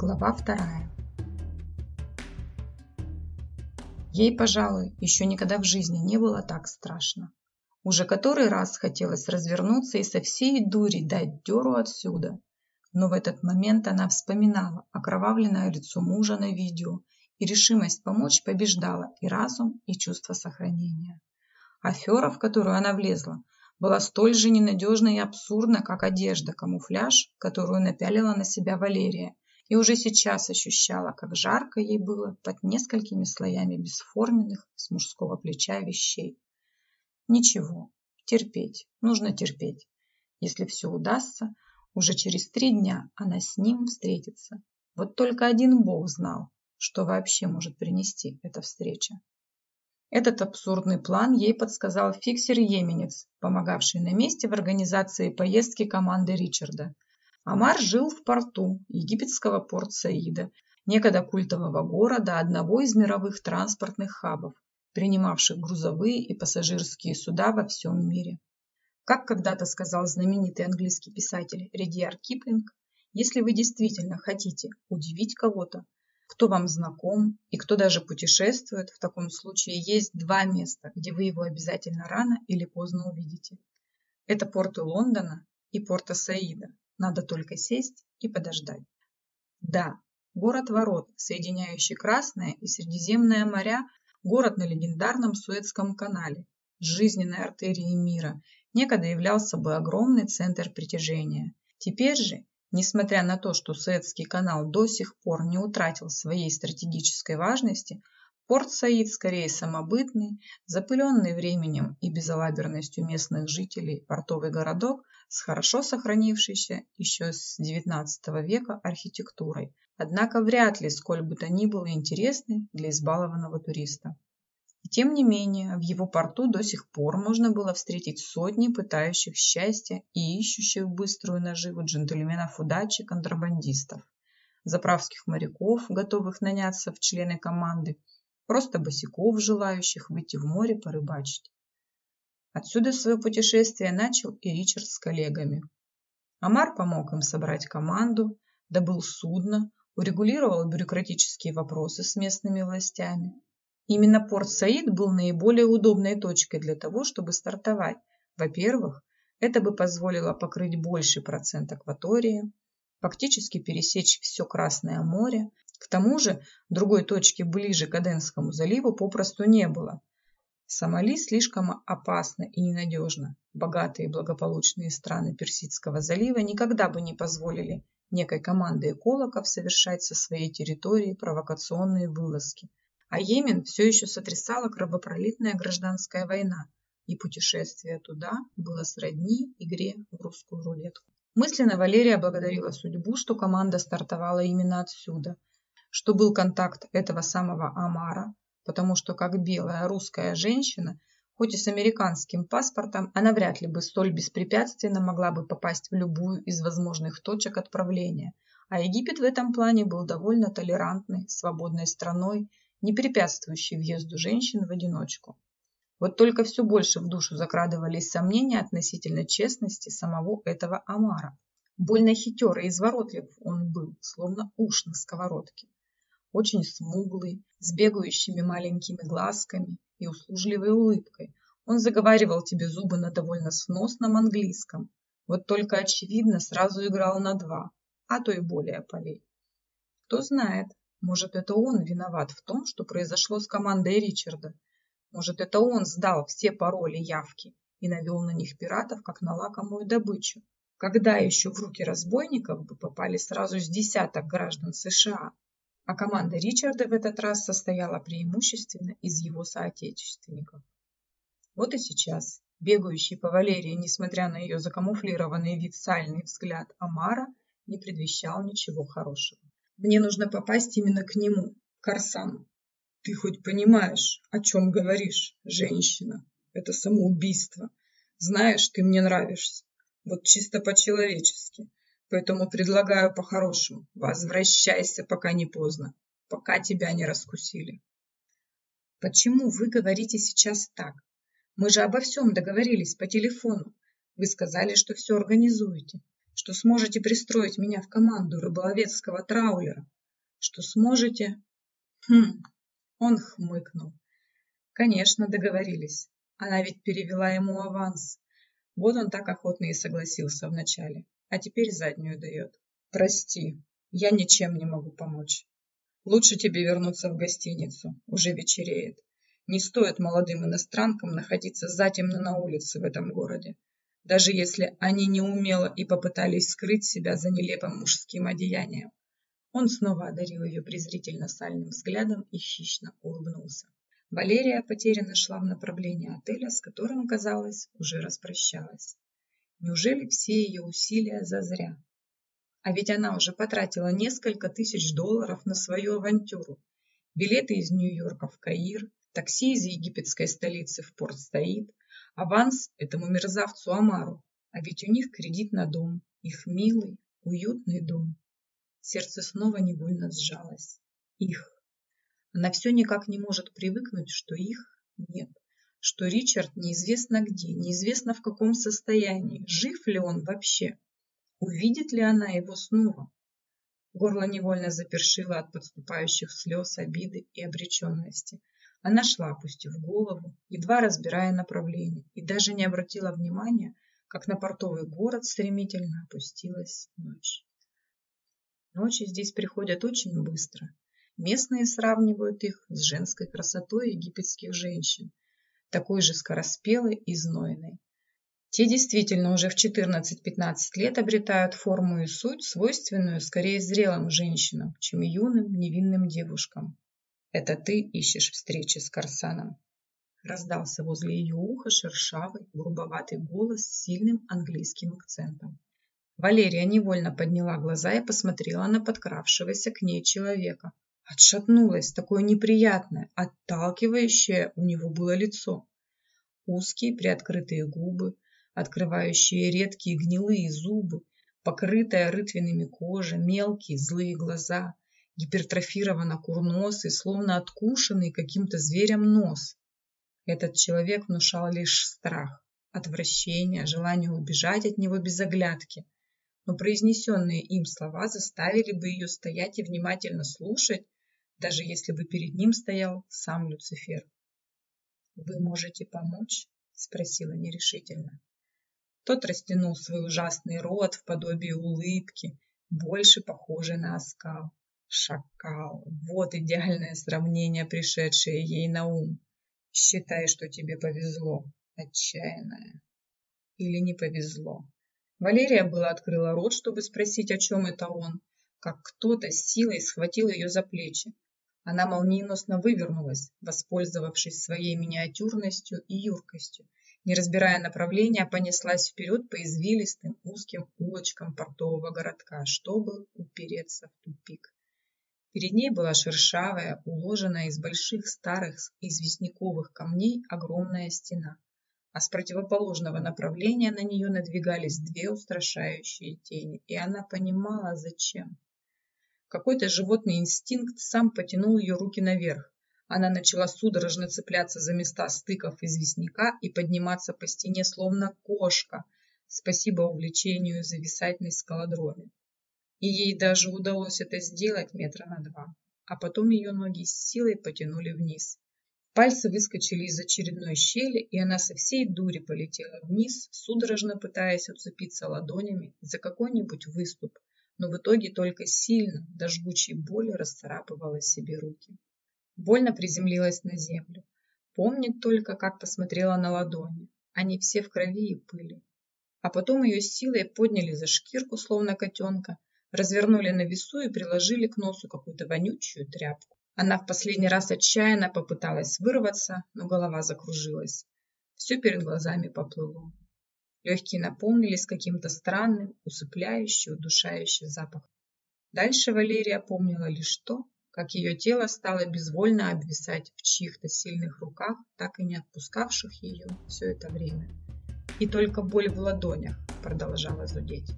Глава вторая. Ей, пожалуй, еще никогда в жизни не было так страшно. Уже который раз хотелось развернуться и со всей дури дать дёру отсюда. Но в этот момент она вспоминала окровавленное лицо мужа на видео, и решимость помочь побеждала и разум, и чувство сохранения. Афера, в которую она влезла, была столь же ненадежна и абсурдна, как одежда, камуфляж, которую напялила на себя Валерия, и уже сейчас ощущала, как жарко ей было под несколькими слоями бесформенных с мужского плеча вещей. Ничего, терпеть, нужно терпеть. Если все удастся, уже через три дня она с ним встретится. Вот только один Бог знал, что вообще может принести эта встреча. Этот абсурдный план ей подсказал фиксер-еменец, помогавший на месте в организации поездки команды Ричарда – Амар жил в порту египетского Порт-Саида, некогда культового города, одного из мировых транспортных хабов, принимавших грузовые и пассажирские суда во всем мире. Как когда-то сказал знаменитый английский писатель Редиар Киплинг, если вы действительно хотите удивить кого-то, кто вам знаком и кто даже путешествует, в таком случае есть два места, где вы его обязательно рано или поздно увидите. Это порты Лондона и порта Саида, надо только сесть и подождать. Да, город-ворот, соединяющий Красное и Средиземное моря, город на легендарном Суэцком канале, жизненной артерии мира, некогда являлся бы огромный центр притяжения. Теперь же, несмотря на то, что Суэцкий канал до сих пор не утратил своей стратегической важности, Порт Саид скорее самобытный, запыленный временем и безалаберностью местных жителей портовый городок с хорошо сохранившейся еще с XIX века архитектурой, однако вряд ли сколь бы то ни было интересный для избалованного туриста. Тем не менее, в его порту до сих пор можно было встретить сотни пытающих счастья и ищущих быструю наживу джентльменов удачи контрабандистов, заправских моряков, готовых наняться в члены команды, просто босиков, желающих выйти в море порыбачить. Отсюда свое путешествие начал и Ричард с коллегами. Амар помог им собрать команду, добыл судно, урегулировал бюрократические вопросы с местными властями. Именно порт Саид был наиболее удобной точкой для того, чтобы стартовать. Во-первых, это бы позволило покрыть больший процент акватории, фактически пересечь все Красное море. К тому же, другой точки ближе к Аденскому заливу попросту не было. Сомали слишком опасно и ненадежно. Богатые и благополучные страны Персидского залива никогда бы не позволили некой команде экологов совершать со своей территории провокационные вылазки. А Йемен все еще сотрясала кровопролитная гражданская война, и путешествие туда было сродни игре в русскую рулетку. Мысленно Валерия благодарила судьбу, что команда стартовала именно отсюда, что был контакт этого самого Амара, потому что как белая русская женщина, хоть и с американским паспортом, она вряд ли бы столь беспрепятственно могла бы попасть в любую из возможных точек отправления. А Египет в этом плане был довольно толерантной, свободной страной, не препятствующей въезду женщин в одиночку. Вот только все больше в душу закрадывались сомнения относительно честности самого этого Амара. Больно хитер и изворотлив он был, словно уж на сковородке очень смуглый, с бегающими маленькими глазками и услужливой улыбкой. Он заговаривал тебе зубы на довольно сносном английском. Вот только, очевидно, сразу играл на два, а то и более полей. Кто знает, может, это он виноват в том, что произошло с командой Ричарда. Может, это он сдал все пароли явки и навел на них пиратов, как на лакомую добычу. Когда еще в руки разбойников бы попали сразу с десяток граждан США, а команда Ричарда в этот раз состояла преимущественно из его соотечественников. Вот и сейчас бегающий по Валерии, несмотря на ее закамуфлированный вид сальный взгляд Амара, не предвещал ничего хорошего. Мне нужно попасть именно к нему, к Арсану. Ты хоть понимаешь, о чем говоришь, женщина? Это самоубийство. Знаешь, ты мне нравишься. Вот чисто по-человечески. Поэтому предлагаю по-хорошему. Возвращайся, пока не поздно. Пока тебя не раскусили. Почему вы говорите сейчас так? Мы же обо всем договорились по телефону. Вы сказали, что все организуете. что сможете пристроить меня в команду рыболовецкого траулера, что сможете... Хм, он хмыкнул. Конечно, договорились. Она ведь перевела ему аванс. Вот он так охотно и согласился вначале, а теперь заднюю дает. Прости, я ничем не могу помочь. Лучше тебе вернуться в гостиницу, уже вечереет. Не стоит молодым иностранкам находиться затемно на улице в этом городе даже если они неумело и попытались скрыть себя за нелепым мужским одеянием. Он снова одарил ее презрительно сальным взглядом и хищно улыбнулся. Валерия потерянно шла в направлении отеля, с которым, казалось, уже распрощалась. Неужели все ее усилия зазря? А ведь она уже потратила несколько тысяч долларов на свою авантюру. Билеты из Нью-Йорка в Каир, такси из египетской столицы в Порт-Саид, Аванс этому мерзавцу Амару, а ведь у них кредит на дом, их милый, уютный дом. Сердце снова невольно сжалось. Их. Она все никак не может привыкнуть, что их нет, что Ричард неизвестно где, неизвестно в каком состоянии, жив ли он вообще, увидит ли она его снова. Горло невольно запершило от подступающих слез, обиды и обреченности. Она шла, опустив голову, едва разбирая направление, и даже не обратила внимания, как на портовый город стремительно опустилась ночь. Ночи здесь приходят очень быстро. Местные сравнивают их с женской красотой египетских женщин, такой же скороспелой и знойной. Те действительно уже в 14-15 лет обретают форму и суть, свойственную скорее зрелым женщинам, чем юным невинным девушкам. Это ты ищешь встречи с Корсаном?» Раздался возле ее уха шершавый, грубоватый голос с сильным английским акцентом. Валерия невольно подняла глаза и посмотрела на подкравшегося к ней человека. Отшатнулась, такое неприятное, отталкивающее у него было лицо. Узкие приоткрытые губы, открывающие редкие гнилые зубы, покрытая рытвенными кожей, мелкие злые глаза – гипертрофированно курносый, словно откушенный каким-то зверем нос. Этот человек внушал лишь страх, отвращение, желание убежать от него без оглядки. Но произнесенные им слова заставили бы ее стоять и внимательно слушать, даже если бы перед ним стоял сам Люцифер. «Вы можете помочь?» – спросила нерешительно. Тот растянул свой ужасный рот в подобие улыбки, больше похожей на оскал. Шакал. Вот идеальное сравнение, пришедшее ей на ум. Считай, что тебе повезло, отчаянная. Или не повезло. Валерия была открыла рот, чтобы спросить, о чем это он, как кто-то силой схватил ее за плечи. Она молниеносно вывернулась, воспользовавшись своей миниатюрностью и юркостью. Не разбирая направления, понеслась вперед по извилистым узким улочкам портового городка, чтобы упереться в тупик. Перед ней была шершавая, уложенная из больших старых известняковых камней огромная стена, а с противоположного направления на нее надвигались две устрашающие тени, и она понимала, зачем. Какой-то животный инстинкт сам потянул ее руки наверх. Она начала судорожно цепляться за места стыков известняка и подниматься по стене, словно кошка, спасибо увлечению зависать на скалодроме и ей даже удалось это сделать метра на два. А потом ее ноги с силой потянули вниз. Пальцы выскочили из очередной щели, и она со всей дури полетела вниз, судорожно пытаясь уцепиться ладонями за какой-нибудь выступ, но в итоге только сильно, до жгучей боли расцарапывала себе руки. Больно приземлилась на землю. Помнит только, как посмотрела на ладони. Они все в крови и пыли. А потом ее силой подняли за шкирку, словно котенка, развернули на весу и приложили к носу какую-то вонючую тряпку. Она в последний раз отчаянно попыталась вырваться, но голова закружилась. Все перед глазами поплыло. Легкие наполнились каким-то странным, усыпляющим, удушающим запахом. Дальше Валерия помнила лишь то, как ее тело стало безвольно обвисать в чьих-то сильных руках, так и не отпускавших ее все это время. И только боль в ладонях продолжала зудеть.